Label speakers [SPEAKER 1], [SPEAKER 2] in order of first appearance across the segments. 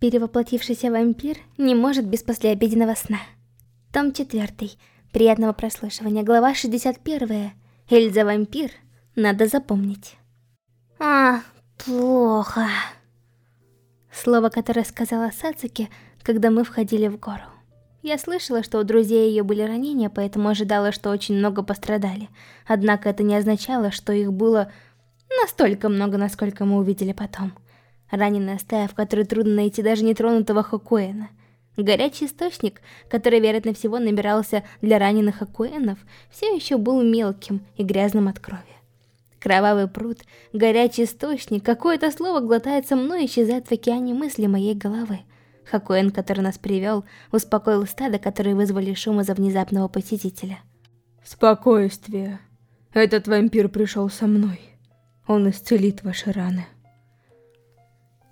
[SPEAKER 1] Перевоплотившийся вампир не может без послеобеденного сна. Том 4. Приятного прослушивания. Глава 61. Эльза вампир. Надо запомнить. А, плохо. Слово, которое сказала Сацуки, когда мы входили в гору. Я слышала, что у друзей ее были ранения, поэтому ожидала, что очень много пострадали. Однако это не означало, что их было настолько много, насколько мы увидели потом. Раненая стая, в которой трудно найти даже нетронутого Хокуэна. Горячий источник, который, вероятно всего, набирался для раненых Хокуэнов, все еще был мелким и грязным от крови. Кровавый пруд, горячий источник, какое-то слово глотается мной и исчезает в океане мысли моей головы. Хакуэн, который нас привел, успокоил стадо, которые вызвали шум из-за внезапного посетителя.
[SPEAKER 2] Спокойствие. Этот вампир пришел со мной. Он исцелит ваши раны.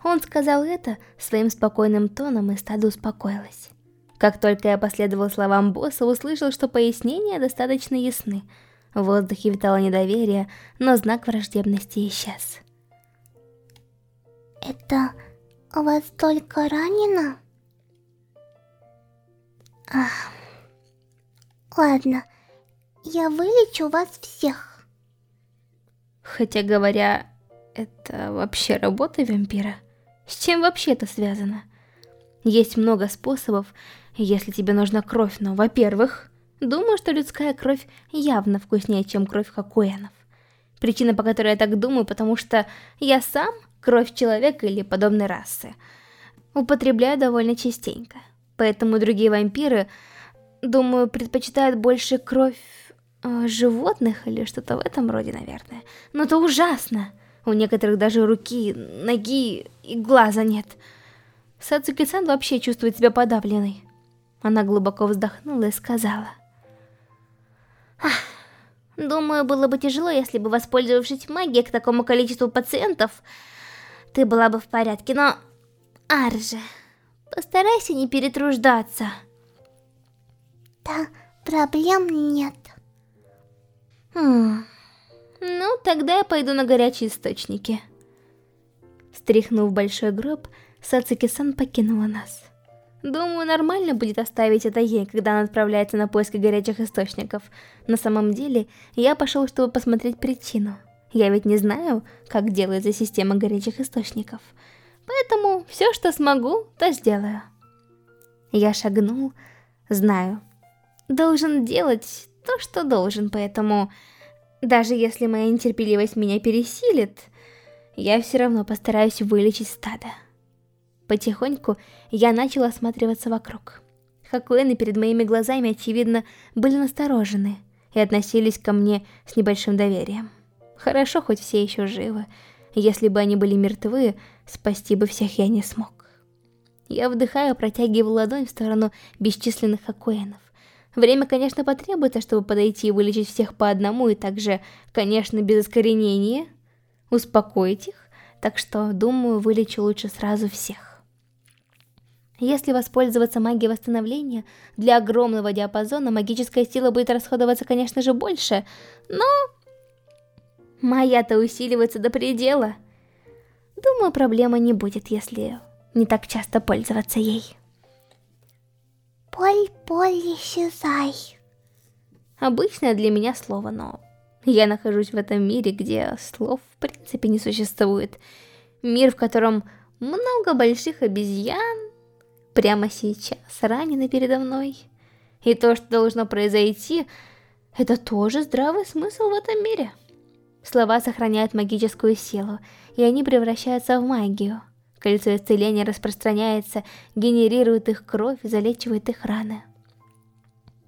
[SPEAKER 1] Он сказал это своим спокойным тоном, и стадо успокоилось. Как только я последовал словам босса, услышал, что пояснения достаточно ясны. В воздухе витало недоверие, но знак враждебности исчез.
[SPEAKER 3] Это у вас только ранено? Ах. Ладно, я вылечу вас всех.
[SPEAKER 1] Хотя говоря, это вообще работа вампира? С чем вообще это связано? Есть много способов, если тебе нужна кровь, но, во-первых, думаю, что людская кровь явно вкуснее, чем кровь хакуэнов. Причина, по которой я так думаю, потому что я сам кровь человека или подобной расы употребляю довольно частенько. Поэтому другие вампиры, думаю, предпочитают больше кровь э, животных или что-то в этом роде, наверное. Но это ужасно! У некоторых даже руки, ноги и глаза нет. Сацуки-сан вообще чувствует себя подавленной. Она глубоко вздохнула и сказала. Думаю, было бы тяжело, если бы, воспользовавшись магией к такому количеству пациентов, ты была бы в порядке, но... Арже, постарайся не перетруждаться.
[SPEAKER 3] Да, проблем нет.
[SPEAKER 1] Хм... Ну, тогда я пойду на горячие источники. Стряхнув большой гроб, Сацуки-сан покинула нас. Думаю, нормально будет оставить это ей, когда она отправляется на поиски горячих источников. На самом деле, я пошел, чтобы посмотреть причину. Я ведь не знаю, как делается система горячих источников. Поэтому все, что смогу, то сделаю. Я шагнул, знаю. Должен делать то, что должен, поэтому... Даже если моя нетерпеливость меня пересилит, я все равно постараюсь вылечить стадо. Потихоньку я начал осматриваться вокруг. Хакуэны перед моими глазами, очевидно, были насторожены и относились ко мне с небольшим доверием. Хорошо, хоть все еще живы. Если бы они были мертвы, спасти бы всех я не смог. Я вдыхаю, протягиваю ладонь в сторону бесчисленных хакуэнов. Время, конечно, потребуется, чтобы подойти и вылечить всех по одному, и также, конечно, без искоренения, успокоить их, так что, думаю, вылечу лучше сразу всех. Если воспользоваться магией восстановления, для огромного диапазона магическая сила будет расходоваться, конечно же, больше, но... Моя-то усиливается до предела. Думаю, проблемы не будет, если не так часто пользоваться ей.
[SPEAKER 3] Поль-поль, исчезай.
[SPEAKER 1] Обычное для меня слово, но я нахожусь в этом мире, где слов в принципе не существует. Мир, в котором много больших обезьян прямо сейчас ранены передо мной. И то, что должно произойти, это тоже здравый смысл в этом мире. Слова сохраняют магическую силу, и они превращаются в магию. Кольцо исцеления распространяется, генерирует их кровь, залечивает их раны.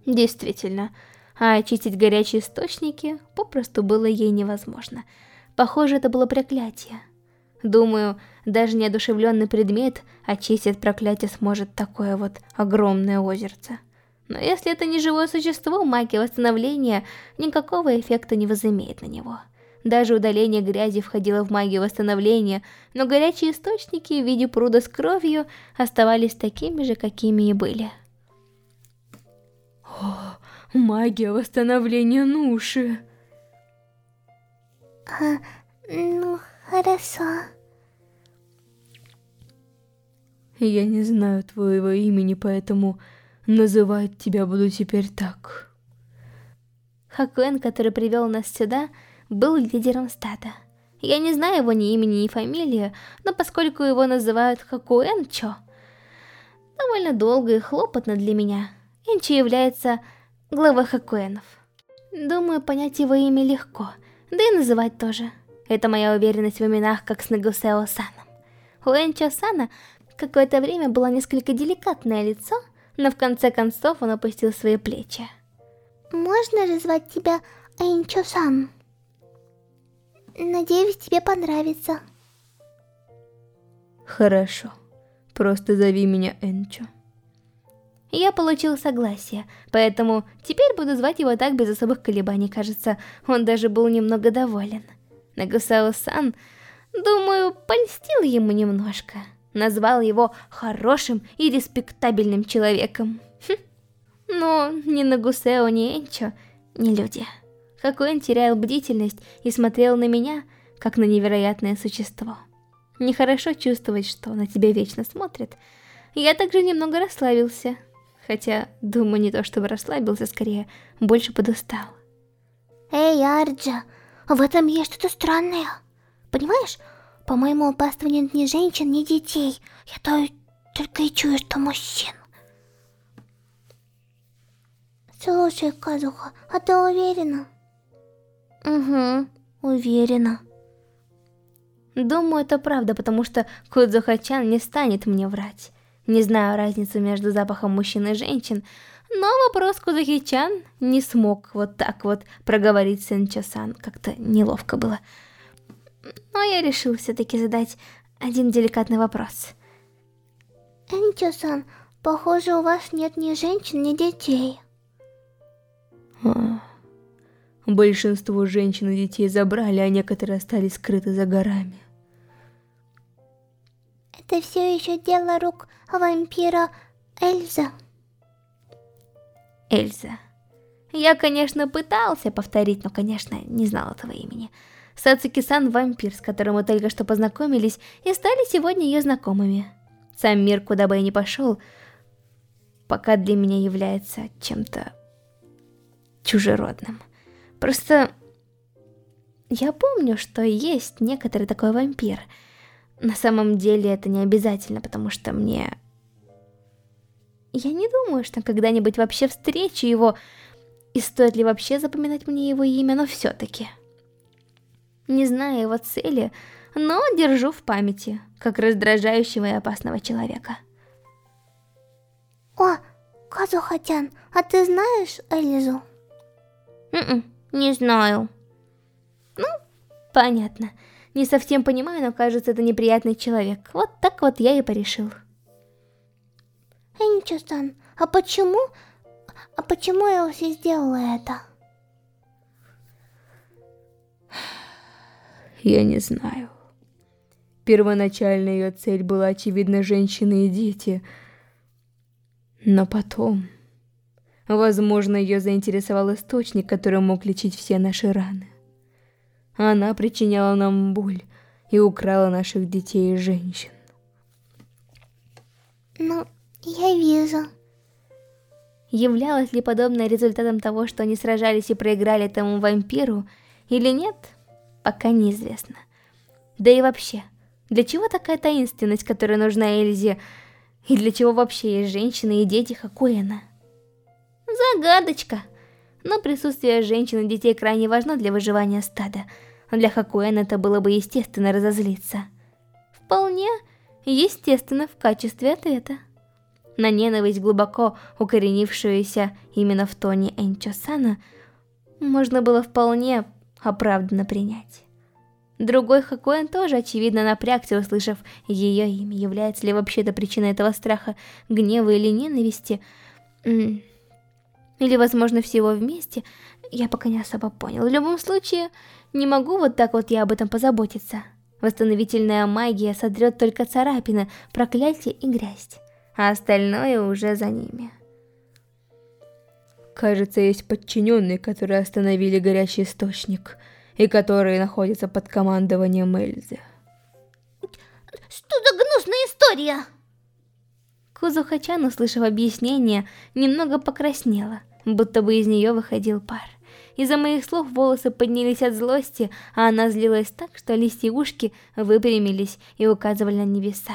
[SPEAKER 1] Действительно, а очистить горячие источники попросту было ей невозможно. Похоже, это было проклятие. Думаю, даже неодушевленный предмет очистить проклятие сможет такое вот огромное озерце. Но если это не живое существо, магия восстановления никакого эффекта не возымеет на него. Даже удаление грязи входило в магию восстановления, но горячие источники в виде пруда с кровью оставались такими же, какими и были.
[SPEAKER 2] О, магия восстановления Нуши.
[SPEAKER 3] А, ну, хорошо.
[SPEAKER 2] Я не знаю твоего имени, поэтому называть тебя буду теперь так.
[SPEAKER 1] Хакуэн, который привел нас сюда, был лидером стада. Я не знаю его ни имени, ни фамилии, но поскольку его называют Хакуэнчо, довольно долго и хлопотно для меня, Энчо является главой Хакуэнов. Думаю, понять его имя легко, да и называть тоже. Это моя уверенность в именах, как с Нагусео Саном. У Энчо Сана какое-то время было несколько деликатное лицо, но в конце концов он опустил свои плечи.
[SPEAKER 3] Можно назвать тебя Энчо-сан? Надеюсь, тебе понравится.
[SPEAKER 2] Хорошо. Просто зови меня Энчо.
[SPEAKER 1] Я получил согласие, поэтому теперь буду звать его так без особых колебаний. Кажется, он даже был немного доволен. Нагусао-сан, думаю, польстил ему немножко. Назвал его хорошим и респектабельным человеком. Хм. Но ни Нагусео, ни Энчо, ни люди. Хакуэн терял бдительность и смотрел на меня, как на невероятное существо. Нехорошо чувствовать, что на тебя вечно смотрят. Я также немного расслабился. Хотя, думаю, не то чтобы расслабился, скорее, больше подустал.
[SPEAKER 3] Эй, Арджа, в этом есть что-то странное. Понимаешь, по моему опаству нет ни женщин, ни детей. Я то только и чую, что мужчин. Слушай, Казуха, а ты уверена?
[SPEAKER 1] Угу, уверена. Думаю, это правда, потому что Кудзухачан не станет мне врать. Не знаю разницу между запахом мужчин и женщин, но вопрос Кудзухичан не смог вот так вот проговорить Сенчо-сан. Как-то неловко было. Но я решил все-таки задать один деликатный вопрос.
[SPEAKER 3] Энчо-сан, похоже, у вас нет ни женщин, ни детей.
[SPEAKER 2] А, большинство женщин и детей забрали, а некоторые остались скрыты за горами.
[SPEAKER 3] Это все еще дело рук вампира Эльза.
[SPEAKER 1] Эльза. Я, конечно, пытался повторить, но, конечно, не знал этого имени. Сацуки-сан вампир, с которым мы только что познакомились, и стали сегодня ее знакомыми. Сам мир, куда бы я ни пошел, пока для меня является чем-то чужеродным. Просто я помню, что есть некоторый такой вампир. На самом деле это не обязательно, потому что мне... Я не думаю, что когда-нибудь вообще встречу его, и стоит ли вообще запоминать мне его имя, но все-таки... Не знаю его цели, но держу в памяти, как раздражающего и опасного человека.
[SPEAKER 3] О, Казухатян, а ты знаешь Элизу?
[SPEAKER 1] М-м, не знаю. Ну, понятно. Не совсем понимаю, но кажется, это неприятный человек. Вот так вот я и порешил.
[SPEAKER 3] Энчо-сан, а почему... А почему Элси сделала это?
[SPEAKER 2] Я не знаю. Первоначально ее цель была, очевидно, женщины и дети. Но потом... Возможно, ее заинтересовал источник, который мог лечить все наши раны. Она причиняла нам боль и украла наших детей и женщин.
[SPEAKER 3] Ну, я вижу.
[SPEAKER 1] Являлось ли подобное результатом того, что они сражались и проиграли этому вампиру, или нет, пока неизвестно. Да и вообще, для чего такая таинственность, которая нужна Эльзе, и для чего вообще есть женщины и дети Хакуэна? Загадочка. Но присутствие женщин и детей крайне важно для выживания стада. Для Хакуэна это было бы естественно разозлиться. Вполне естественно в качестве ответа. На ненависть, глубоко укоренившуюся именно в тоне Энчо-сана, можно было вполне оправданно принять. Другой Хакуэн тоже, очевидно, напрягся, услышав ее имя. Является ли вообще это причиной этого страха, гнева или ненависти? Или, возможно, всего вместе, я пока не особо понял. В любом случае, не могу вот так вот я об этом позаботиться. Восстановительная магия содрет только царапины, проклятие и грязь, а остальное уже за ними.
[SPEAKER 2] Кажется, есть подчиненные, которые остановили горячий источник, и которые находятся под командованием Эльзы.
[SPEAKER 3] Что за гнусная история?
[SPEAKER 1] Кузухачан, услышав объяснение, немного покраснела, будто бы из нее выходил пар. Из-за моих слов волосы поднялись от злости, а она злилась так, что листья ушки выпрямились и указывали на небеса.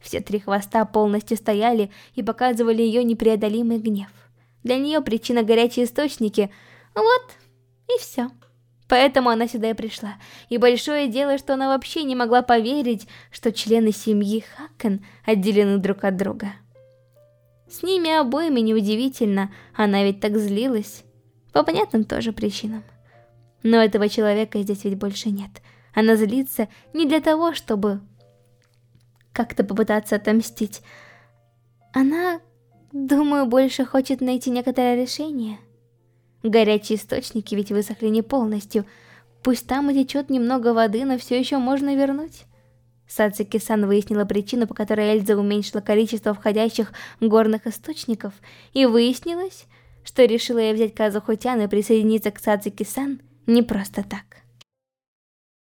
[SPEAKER 1] Все три хвоста полностью стояли и показывали ее непреодолимый гнев. Для нее причина горячие источники. Вот, и все. Поэтому она сюда и пришла. И большое дело, что она вообще не могла поверить, что члены семьи Хакен отделены друг от друга. С ними обоими неудивительно, она ведь так злилась. По понятным тоже причинам. Но этого человека здесь ведь больше нет. Она злится не для того, чтобы как-то попытаться отомстить. Она, думаю, больше хочет найти некоторое решение. Горячие источники ведь высохли не полностью. Пусть там и течет немного воды, но все еще можно вернуть. Сацики-сан выяснила причину, по которой Эльза уменьшила количество входящих горных источников, и выяснилось, что решила я взять Казухутян и присоединиться к Сацики-сан не просто так.